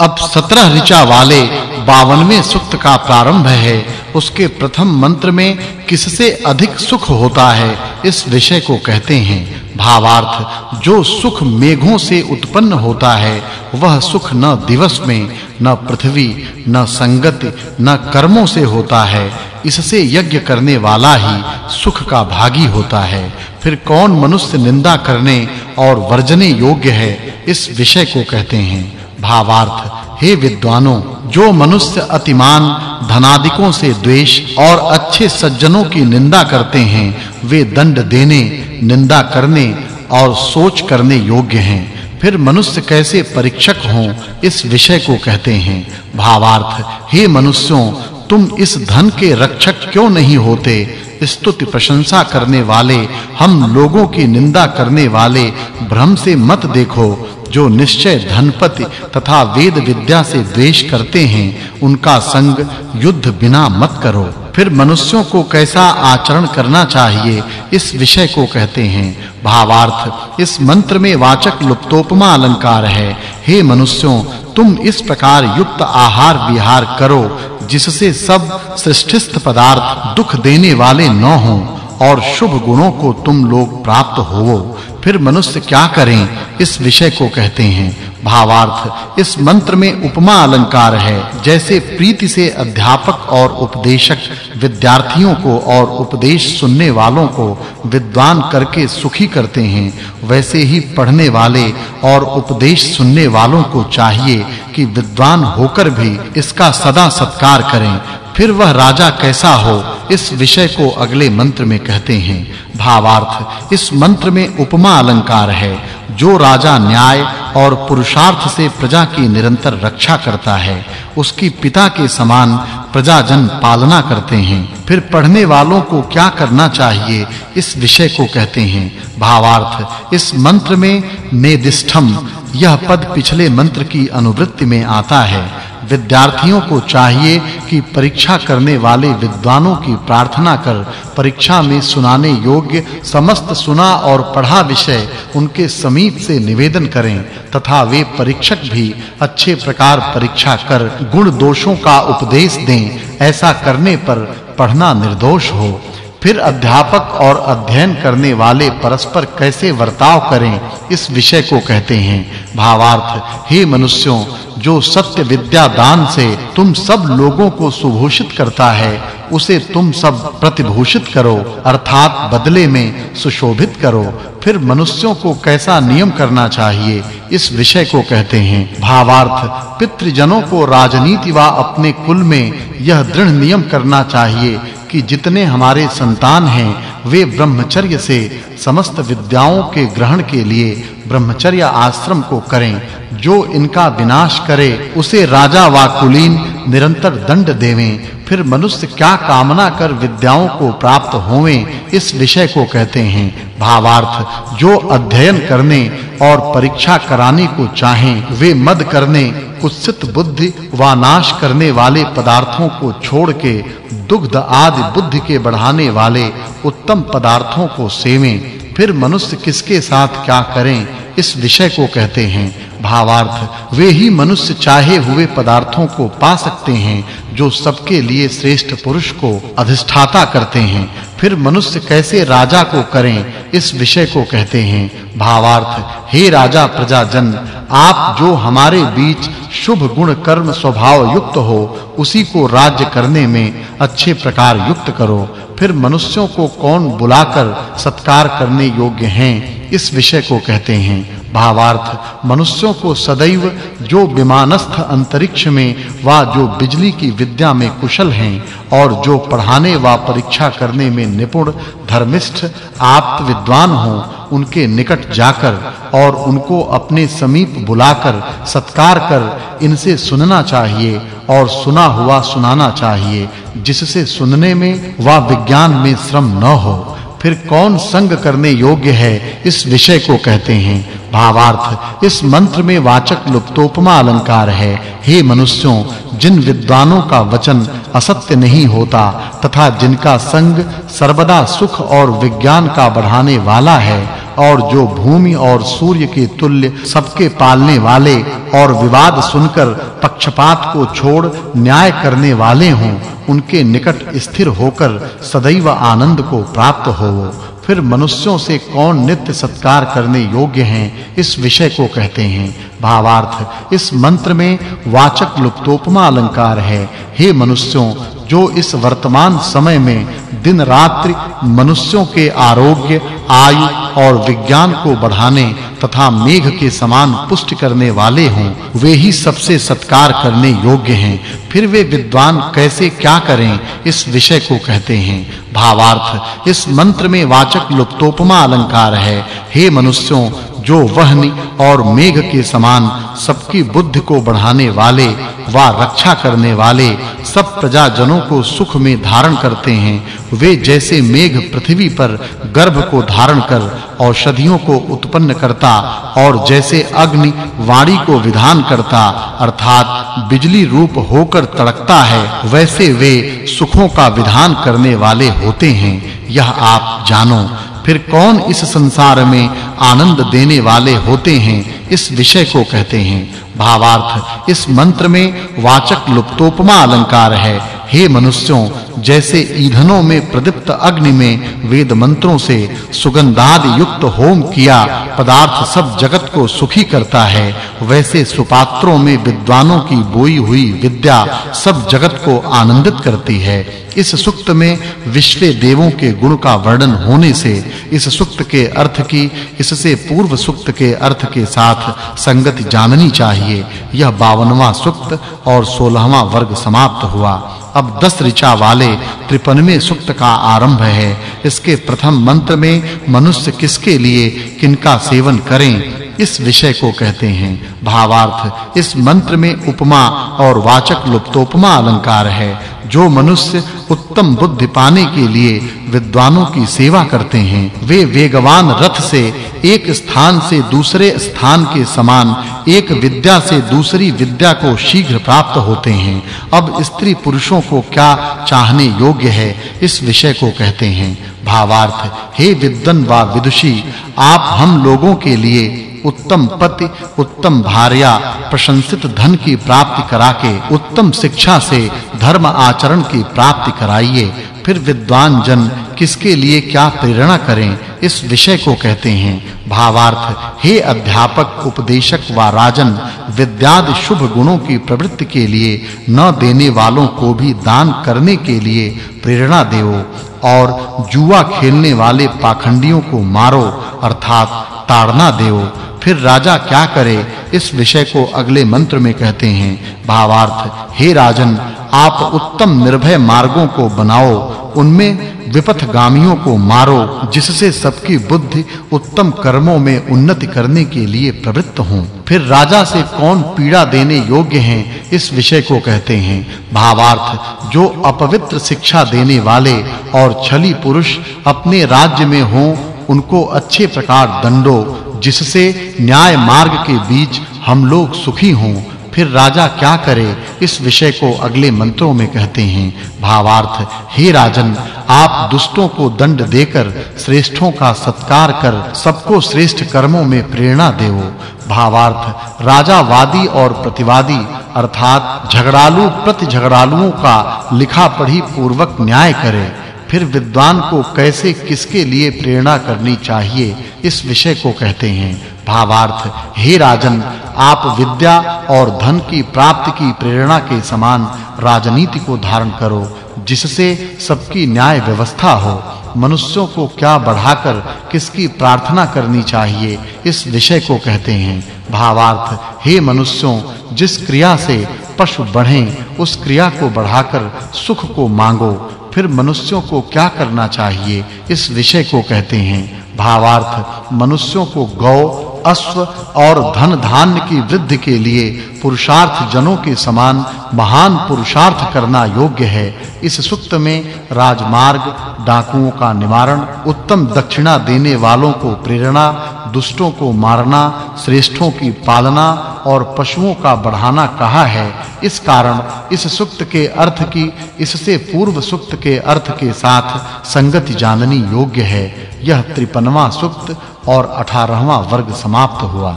अब 17 ऋचा वाले 52वें सूक्त का प्रारंभ है। उसके प्रथम मंत्र में किससे अधिक सुख होता है, इस विषय को कहते हैं। भावार्थ, जो सुख मेघों से उत्पन्न होता है, वह सुख न दिवस में, न पृथ्वी, न संगति, न कर्मों से होता है। इससे यज्ञ करने वाला ही सुख का भागी होता है। फिर कौन मनुष्य निंदा करने और वर्जने योग्य है, इस विषय को कहते हैं। भावार्थ, हे विद्वानों, जो मनुष्य अतिमान, धनादिकों से द्वेष और अच्छे सज्जनों की निंदा करते हैं, वे दंड देने, निंदा करने और सोच करने योग्य हैं। फिर मनुष्य कैसे परीक्षक हों, इस विषय को कहते हैं। भावार्थ, हे मनुष्यों, तुम इस धन के रक्षक क्यों नहीं होते? स्तुति प्रशंसा करने वाले, हम लोगों की निंदा करने वाले, भ्रम से मत देखो जो निश्चय धनपति तथा वेद विद्या से द्वेष करते हैं, उनका संग युद्ध बिना मत करो। फिर मनुष्यों को कैसा आचरण करना चाहिए, इस विषय को कहते हैं। भावार्थ, इस मंत्र में वाचक् लुप्तोपमा अलंकार है। हे मनुष्यों, तुम इस प्रकार युक्त आहार विहार करो, जिससे सब श्रेष्ठस्थ पदार्थ दुख देने वाले न हों। और शुभ गुणों को तुम लोग प्राप्त होवो। फिर मनुष्य क्या करें? इस विषय को कहते हैं। भावार्थ, इस मंत्र में उपमा अलंकार है, जैसे प्रीति से अध्यापक और उपदेशक, विद्यार्थियों को और उपदेश सुनने वालों को विद्वान करके सुखी करते हैं। वैसे ही पढ़ने वाले और उपदेश सुनने वालों को चाहिए कि विद्वान होकर भी इसका सदा सत्कार करें। फिर वह राजा कैसा हो, इस विषय को अगले मंत्र में कहते हैं। भावार्थ, इस मंत्र में उपमा अलंकार है, जो राजा न्याय और पुरुषार्थ से प्रजा की निरंतर रक्षा करता है, उसकी पिता के समान प्रजाजन पालना करते हैं। फिर पढ़ने वालों को क्या करना चाहिए, इस विषय को कहते हैं। भावार्थ, इस मंत्र में नेदिष्ठम यह पद पिछले मंत्र की अनुवृत्ति में आता है। विद्यार्थियों को चाहिए कि परीक्षा करने वाले विद्वानों की प्रार्थना कर, परीक्षा में सुनाने योग्य समस्त सुना और पढ़ा विषय उनके समीप से निवेदन करें, तथा वे परीक्षक भी अच्छे प्रकार परीक्षा कर गुण दोषों का उपदेश दें, ऐसा करने पर पढ़ना निर्दोष हो। फिर अध्यापक और अध्ययन करने वाले परस्पर कैसे वर्ताव करें, इस विषय को कहते हैं। भावार्थ, हे मनुष्यों, जो सत्य विद्या दान से तुम सब लोगों को सुभूषित करता है, उसे तुम सब प्रतिभूषित करो, अर्थात बदले में सुशोभित करो। फिर मनुष्यों को कैसा नियम करना चाहिए, इस विषय को कहते हैं। भावार्थ, पितृजनों को राजनीति व अपने कुल में यह दृढ़ नियम करना चाहिए कि जितने हमारे संतान हैं, वे ब्रह्मचर्य से समस्त विद्याओं के ग्रहण के लिए ब्रह्मचर्य आश्रम को करें। जो इनका विनाश करे, उसे राजा वा कुलीन निरंतर दंड देवें। फिर मनुष्य क्या कामना कर विद्याओं को प्राप्त होवें, इस विषय को कहते हैं। भावार्थ, जो अध्ययन करने और परीक्षा कराने को चाहें, वे मद करने कुत्सित बुद्धि व नाश करने वाले पदार्थों को छोड़ के, दुग्ध आदि बुद्धि के बढ़ाने वाले उत्तम पदार्थों को सेवें। फिर मनुष्य किसके साथ क्या करें? इस विषय को कहते हैं। भावार्थ, वे ही मनुष्य चाहे हुए पदार्थों को पा सकते हैं, जो सबके लिए श्रेष्ठ पुरुष को अधिष्ठाता करते हैं। फिर मनुष्य कैसे राजा को करें, इस विषय को कहते हैं। भावार्थ, हे राजा प्रजाजन, आप जो हमारे बीच शुभ गुण कर्म स्वभाव युक्त हो, उसी को राज्य करने में अच्छे प्रकार युक्त करो। फिर मनुष्यों को कौन बुलाकर सत्कार करने योग्य हैं? इस विषय को कहते हैं, भावार्थ, मनुष्यों को सदैव जो विमानस्थ अंतरिक्ष में वा जो बिजली की विद्या में कुशल हैं और जो पढ़ाने वा परीक्षा करने में निपुण धर्मिष्ठ आप विद्वान हो, उनके निकट जाकर और उनको अपने समीप बुलाकर सत्कार कर इनसे सुनना चाहिए और सुना हुआ सुनाना चाहिए, जिससे सुनने में वा विज्ञान में श्रम न हो। फिर कौन संग करने योग्य है? इस विषय को कहते हैं। भावार्थ, इस मंत्र में वाचक् लुप्तोपमा अलंकार है। हे मनुष्यों, जिन विद्वानों का वचन असत्य नहीं होता तथा जिनका संग सर्वदा सुख और विज्ञान का बढ़ाने वाला है और जो भूमि और सूर्य के तुल्य सबके पालने वाले और विवाद सुनकर पक्षपात को छोड़ न्याय करने वाले हों, उनके निकट स्थिर होकर सदैव आनंद को प्राप्त होवो। फिर मनुष्यों से कौन नित्य सत्कार करने योग्य हैं, इस विषय को कहते हैं। भावार्थ, इस मंत्र में वाचक् लुप्तोपमा अलंकार है। हे मनुष्यों जो इस वर्तमान समय में दिन रात्रि मनुष्यों के आरोग्य, आयु और विज्ञान को बढ़ाने तथा मेघ के समान पुष्ट करने वाले हों, वे ही सबसे सत्कार करने योग्य हैं। फिर वे विद्वान कैसे क्या करें, इस विषय को कहते हैं। भावार्थ, इस मंत्र में वाचक् लुप्तोपमा अलंकार है। हे मनुष्यों जो वहनी और मेघ के समान सबकी बुद्धि को बढ़ाने वाले व रक्षा करने वाले सब प्रजाजनों को सुख में धारण करते हैं, वे जैसे मेघ पृथ्वी पर गर्भ को धारण कर औषधियों को उत्पन्न करता और जैसे अग्नि वाणी को विधान करता, अर्थात बिजली रूप होकर तड़कता है, वैसे वे सुखों का विधान करने वाले होते हैं। यह आप जानो फिर कौन इस संसार में आनंद देने वाले होते हैं, इस विषय को कहते हैं। भावार्थ, इस मंत्र में वाचक् लुप्तोपमा अलंकार है। हे मनुष्यों, जैसे ईंधनों में प्रदीप्त अग्नि में वेद मंत्रों से सुगंधादि युक्त होम किया पदार्थ सब जगत को सुखी करता है, वैसे सुपात्रों में विद्वानों की बोई हुई विद्या सब जगत को आनंदित करती है। इस सुक्त में विश्व देवों के गुण का वर्णन होने से, इस सुक्त के अर्थ की, इससे पूर्व सुक्त के अर्थ के साथ संगति जाननी चाहिए। यह 52वां सुक्त और 16वां वर्ग समाप्त हुआ। अब 10 ऋचा वाले 53वें सुक्त का आरंभ है। इसके प्रथम मंत्र में, मनुष्य किसके लिए, किनका सेवन करें? इस विषय को कहते हैं। भावार्थ, इस मंत्र में उपमा और वाचक् लुप्तोपमा अलंकार है, जो मनुष्य उत्तम बुद्धि पाने के लिए विद्वानों की सेवा करते हैं। वे वेगवान रथ से एक स्थान से दूसरे स्थान के समान एक विद्या से दूसरी विद्या को शीघ्र प्राप्त होते हैं। अब स्त्री पुरुषों को क्या चाहने योग्य है, इस विषय को कहते हैं। भावार्थ, हे विद्वन व विदुषी, आप हम लोगों के लिए उत्तम पति, उत्तम भार्या, प्रशंसित धन की प्राप्ति करा के उत्तम शिक्षा से धर्म आचरण की प्राप्ति कराइए। फिर विद्वान जन, किसके लिए क्या प्रेरणा करें? इस विषय को कहते हैं। भावार्थ, हे अध्यापक, उपदेशक व राजन, विद्यादि शुभ गुणों की प्रवृत्ति के लिए, न देने वालों को भी दान करने के लिए प्रेरणा देओ, और जुआ खेलने वाले पाखंडियों को मारो, अर्थात ताड़ना देओ। फिर राजा क्या करे? इस विषय को अगले मंत्र में कहते हैं। भावार्थ, हे राजन, आप उत्तम निर्भय मार्गों को बनाओ। उनमें विपथगामियों को मारो, जिससे सबकी बुद्धि उत्तम कर्मों में उन्नति करने के लिए प्रवृत्त हों। फिर राजा से कौन पीड़ा देने योग्य हैं? इस विषय को कहते हैं। भावार्थ, जो अपवित्र शिक्षा देने वाले और छली पुरुष अपने राज्य में हों उनको अच्छे प्रकार दंडो, जिससे न्याय मार्ग के बीच हम लोग सुखी हों। फिर राजा क्या करे? इस विषय को अगले मंत्रों में कहते हैं। भावार्थ, हे राजन, आप दुष्टों को दंड देकर, श्रेष्ठों का सत्कार कर, सबको श्रेष्ठ कर्मों में प्रेरणा देवो। भावार्थ राजा वादी और प्रतिवादी, अर्थात झगड़ालू, प्रति झगड़ालुओं का लिखा पढ़ी पूर्वक न्याय करे। फिर विद्वान को कैसे किसके लिए प्रेरणा करनी चाहिए, इस विषय को कहते हैं। भावार्थ, हे राजन, आप विद्या और धन की प्राप्ति की प्रेरणा के समान राजनीति को धारण करो, जिससे सबकी न्याय व्यवस्था हो। मनुष्यों को क्या बढ़ाकर किसकी प्रार्थना करनी चाहिए, इस विषय को कहते हैं। भावार्थ, हे मनुष्यों, जिस क्रिया से पशु बढ़ें, उस क्रिया को बढ़ाकर सुख को मांगो। फिर मनुष्यों को क्या करना चाहिए? इस विषय को कहते हैं भावार्थ। मनुष्यों को गौ अश्व और धन धान्य की वृद्धि के लिए पुरुषार्थ जनों के समान महान पुरुषार्थ करना योग्य है। इस सुक्त में राजमार्ग, डाकुओं का निवारण, उत्तम दक्षिणा देने वालों को प्रेरणा, दुष्टों को मारना, श्रेष्ठों की पालना और पशुओं का बढ़ाना कहा है। इस कारण इस सुक्त के अर्थ की, इससे पूर्व सुक्त के अर्थ के साथ संगति जाननी योग्य है। यह 53वां सुक्त और 18वां वर्ग समाप्त हुआ।